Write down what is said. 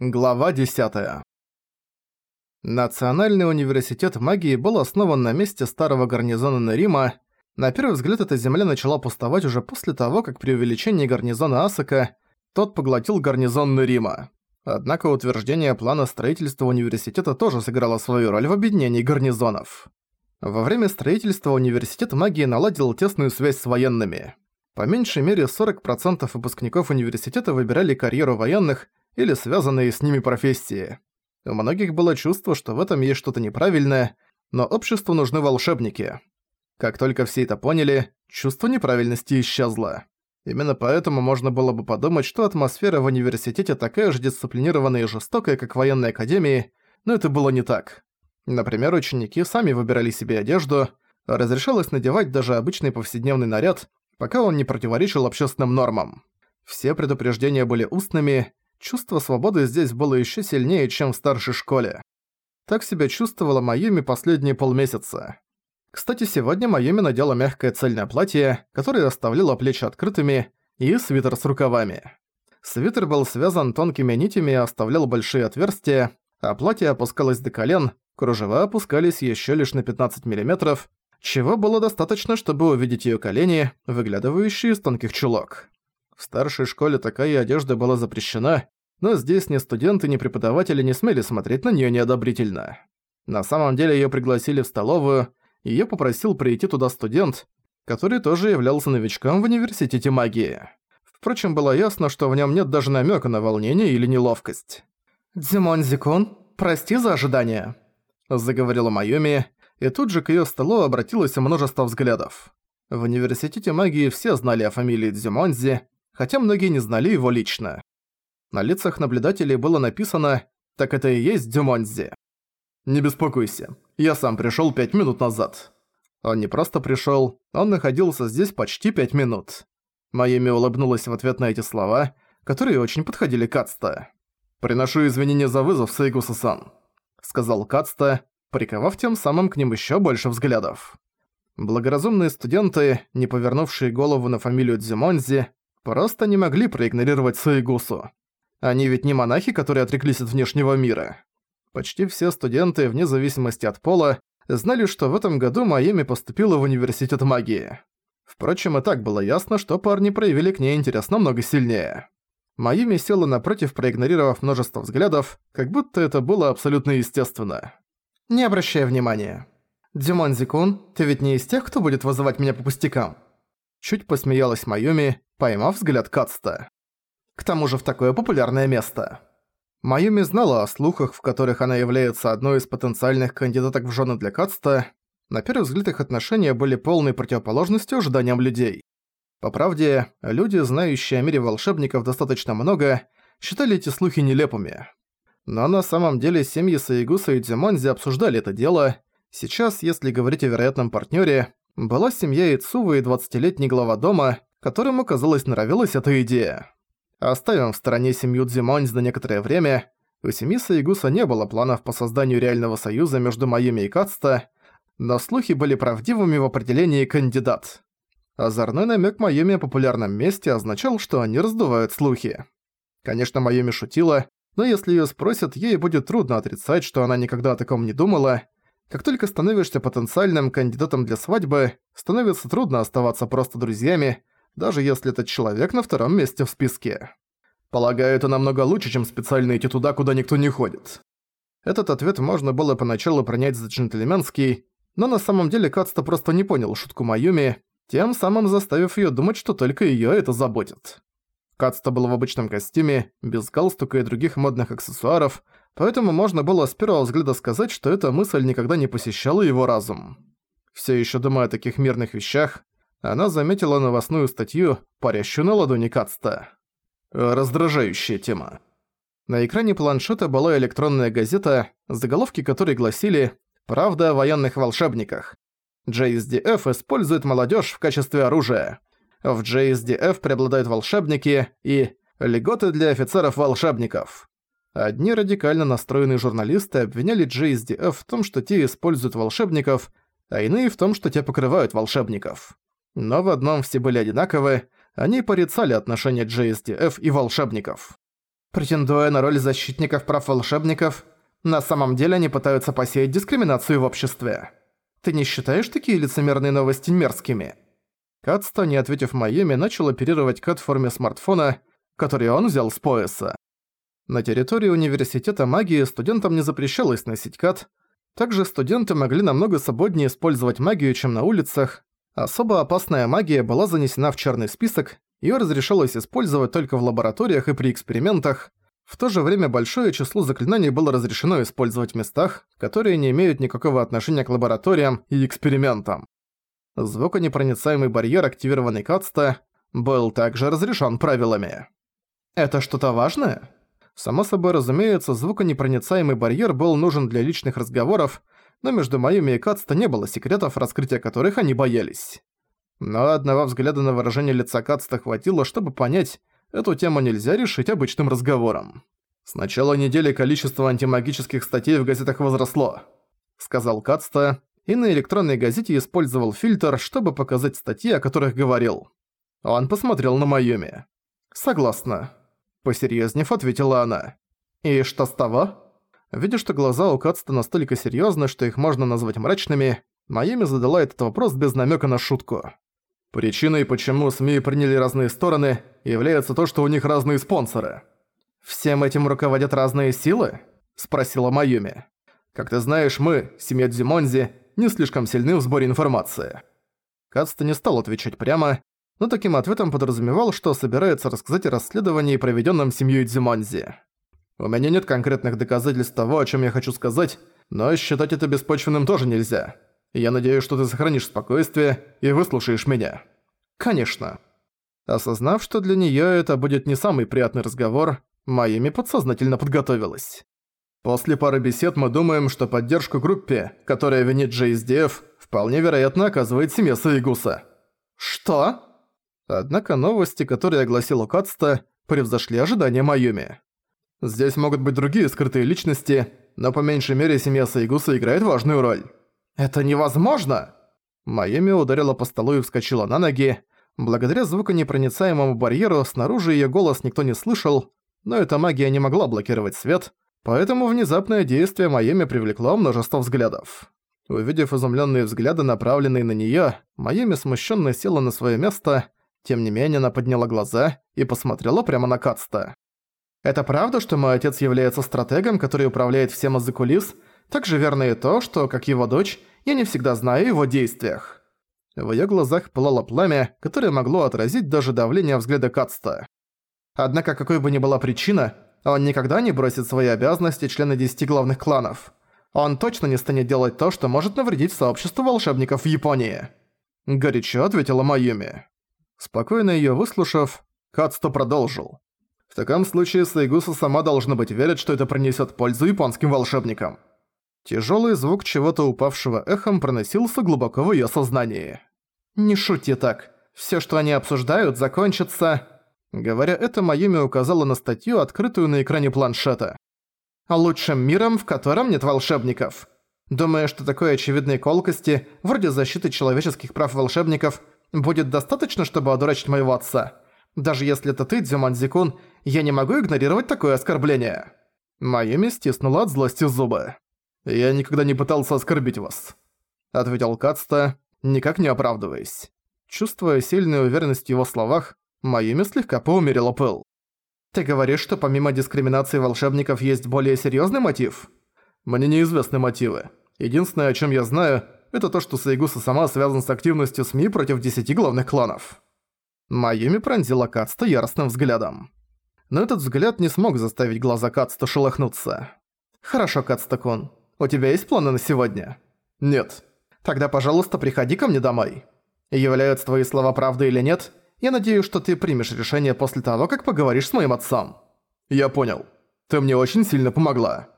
Глава 10. Национальный университет магии был основан на месте старого гарнизона Нерима. На первый взгляд эта земля начала пустовать уже после того, как при увеличении гарнизона Асака тот поглотил гарнизон Нерима. Однако утверждение плана строительства университета тоже сыграло свою роль в объединении гарнизонов. Во время строительства университет магии наладил тесную связь с военными. По меньшей мере 40% выпускников университета выбирали карьеру военных или связанные с ними профессии. У многих было чувство, что в этом есть что-то неправильное, но обществу нужны волшебники. Как только все это поняли, чувство неправильности исчезло. Именно поэтому можно было бы подумать, что атмосфера в университете такая же дисциплинированная и жестокая, как в военной академии, но это было не так. Например, ученики сами выбирали себе одежду, разрешалось надевать даже обычный повседневный наряд, пока он не противоречил общественным нормам. Все предупреждения были устными, чувство свободы здесь было еще сильнее, чем в старшей школе. Так себя чувствовала Майюми последние полмесяца. Кстати, сегодня Майюми надела мягкое цельное платье, которое оставляло плечи открытыми, и свитер с рукавами. Свитер был связан тонкими нитями и оставлял большие отверстия, а платье опускалось до колен, кружева опускались еще лишь на 15 мм, чего было достаточно, чтобы увидеть ее колени, выглядывающие из тонких чулок. В старшей школе такая одежда была запрещена, но здесь ни студенты, ни преподаватели не смели смотреть на неё неодобрительно. На самом деле её пригласили в столовую, и её попросил прийти туда студент, который тоже являлся новичком в университете магии. Впрочем, было ясно, что в нём нет даже намёка на волнение или неловкость. «Дзимон Зикун, прости за ожидание», — заговорила Майоми, и тут же к её столу обратилось множество взглядов. В университете магии все знали о фамилии Дзимонзи, хотя многие не знали его лично. На лицах наблюдателей было написано «Так это и есть Дюмонзи». «Не беспокойся, я сам пришёл пять минут назад». Он не просто пришёл, он находился здесь почти пять минут. Майами улыбнулась в ответ на эти слова, которые очень подходили к Ацта. «Приношу извинения за вызов, Сейгуса-сан», — сказал Кацта, приковав тем самым к ним ещё больше взглядов. Благоразумные студенты, не повернувшие голову на фамилию Дзюмонзи, просто не могли проигнорировать Саигусу. Они ведь не монахи, которые отреклись от внешнего мира. Почти все студенты, вне зависимости от пола, знали, что в этом году Майами поступила в университет магии. Впрочем, и так было ясно, что парни проявили к ней интерес намного сильнее. Майами села напротив, проигнорировав множество взглядов, как будто это было абсолютно естественно. «Не обращай внимания. Димон Зикун, ты ведь не из тех, кто будет вызывать меня по пустякам?» Чуть посмеялась Майюми, поймав взгляд Кацта. К тому же в такое популярное место. Майюми знала о слухах, в которых она является одной из потенциальных кандидаток в жены для Кацта. На первый взгляд их отношения были полной противоположностью ожиданиям людей. По правде, люди, знающие о мире волшебников достаточно много, считали эти слухи нелепыми. Но на самом деле семьи Саигуса и Дзюмонзи обсуждали это дело. Сейчас, если говорить о вероятном партнёре, была семья Ицува и 20-летний глава дома, которому, казалось, нравилась эта идея. Оставим в стороне семью Дзимонь на некоторое время. У семьи Саигуса не было планов по созданию реального союза между Майюми и Кацта, но слухи были правдивыми в определении «кандидат». Озорной намек Майюми о популярном месте означал, что они раздувают слухи. Конечно, Майюми шутила, но если её спросят, ей будет трудно отрицать, что она никогда о таком не думала. Как только становишься потенциальным кандидатом для свадьбы, становится трудно оставаться просто друзьями, даже если этот человек на втором месте в списке. Полагаю, это намного лучше, чем специально идти туда, куда никто не ходит. Этот ответ можно было поначалу принять за джентльменский, но на самом деле Кацта просто не понял шутку Майюми, тем самым заставив её думать, что только её это заботит. Кацта был в обычном костюме, без галстука и других модных аксессуаров, поэтому можно было с первого взгляда сказать, что эта мысль никогда не посещала его разум. Всё ещё думая о таких мирных вещах, она заметила новостную статью, парящую на ладони Кацта. Раздражающая тема. На экране планшета была электронная газета, заголовки которой гласили «Правда о военных волшебниках». JSDF использует молодежь в качестве оружия. В JSDF преобладают волшебники и льготы для офицеров-волшебников. Одни радикально настроенные журналисты обвиняли JSDF в том, что те используют волшебников, а иные в том, что те покрывают волшебников. Но в одном все были одинаковы, они порицали отношения JSDF и волшебников. Претендуя на роль защитников прав волшебников, на самом деле они пытаются посеять дискриминацию в обществе. Ты не считаешь такие лицемерные новости мерзкими?» Катста, не ответив Майами, начал оперировать кат в форме смартфона, который он взял с пояса. На территории университета магии студентам не запрещалось носить кат, также студенты могли намного свободнее использовать магию, чем на улицах. Особо опасная магия была занесена в черный список, её разрешалось использовать только в лабораториях и при экспериментах. В то же время большое число заклинаний было разрешено использовать в местах, которые не имеют никакого отношения к лабораториям и экспериментам. Звуконепроницаемый барьер, активированный Катста, был также разрешен правилами. Это что-то важное? Само собой разумеется, звуконепроницаемый барьер был нужен для личных разговоров, но между Майами и Катста не было секретов, раскрытия которых они боялись. Но одного взгляда на выражение лица Катста хватило, чтобы понять, эту тему нельзя решить обычным разговором. «С начала недели количество антимагических статей в газетах возросло», — сказал Катста, и на электронной газете использовал фильтр, чтобы показать статьи, о которых говорил. Он посмотрел на Майюми. «Согласна», Посерьезнев, ответила она. «И что с того?» Видя, что глаза у Кацта настолько серьёзны, что их можно назвать мрачными, Майами задала этот вопрос без намёка на шутку. Причиной, почему СМИ приняли разные стороны, является то, что у них разные спонсоры. «Всем этим руководят разные силы?» – спросила Майюми. «Как ты знаешь, мы, семья Дзимонзи, не слишком сильны в сборе информации». Кацта не стал отвечать прямо, но таким ответом подразумевал, что собирается рассказать о расследовании, проведенном семьей Дзимонзи. У меня нет конкретных доказательств того, о чем я хочу сказать, но считать это беспочвенным тоже нельзя. Я надеюсь, что ты сохранишь спокойствие и выслушаешь меня. Конечно. Осознав, что для нее это будет не самый приятный разговор, Майами подсознательно подготовилась. После пары бесед мы думаем, что поддержку группе, которая винит JSDF, вполне вероятно оказывает семья Саигуса. Что? Однако новости, которые огласила Катста, превзошли ожидания Майюми. Здесь могут быть другие скрытые личности, но по меньшей мере семья Сайгуса играет важную роль. «Это невозможно!» Майюми ударила по столу и вскочила на ноги. Благодаря звуконепроницаемому барьеру снаружи её голос никто не слышал, но эта магия не могла блокировать свет, поэтому внезапное действие Майами привлекло множество взглядов. Увидев изумлённые взгляды, направленные на неё, Майами смущенно села на своё место, тем не менее, она подняла глаза и посмотрела прямо на Кацта. «Это правда, что мой отец является стратегом, который управляет всем из-за кулис? Также верно и то, что, как его дочь, я не всегда знаю о его действиях». В её глазах пылало пламя, которое могло отразить даже давление взгляда Кацта. Однако, какой бы ни была причина, он никогда не бросит свои обязанности члена десяти главных кланов. Он точно не станет делать то, что может навредить сообществу волшебников в Японии. Горячо ответила Майюми. Спокойно её выслушав, Кацто продолжил. Таком случае Сайгуса сама должна быть верить, что это принесёт пользу японским волшебникам. Тяжёлый звук чего-то упавшего эхом проносился глубоко в её сознании. «Не шути так. Всё, что они обсуждают, закончится...» Говоря это, Майюми указала на статью, открытую на экране планшета. «Лучшим миром, в котором нет волшебников». Думаю, что такой очевидной колкости, вроде защиты человеческих прав волшебников, будет достаточно, чтобы одурачить моего отца. Даже если это ты, Дзюман-Зикун, я не могу игнорировать такое оскорбление». Майюми стиснула от злости зубы. «Я никогда не пытался оскорбить вас», — ответил Кацта, никак не оправдываясь. Чувствуя сильную уверенность в его словах, Майюми слегка поумерила пыл. «Ты говоришь, что помимо дискриминации волшебников есть более серьёзный мотив?» «Мне неизвестны мотивы. Единственное, о чём я знаю, это то, что Сайгуса сама связан с активностью СМИ против десяти главных кланов. Майюми пронзила Кацта яростным взглядом. Но этот взгляд не смог заставить глаза Кацта шелохнуться. «Хорошо, Кацта-кун. У тебя есть планы на сегодня?» «Нет». «Тогда, пожалуйста, приходи ко мне домой. Являются твои слова правдой или нет, я надеюсь, что ты примешь решение после того, как поговоришь с моим отцом». «Я понял. Ты мне очень сильно помогла».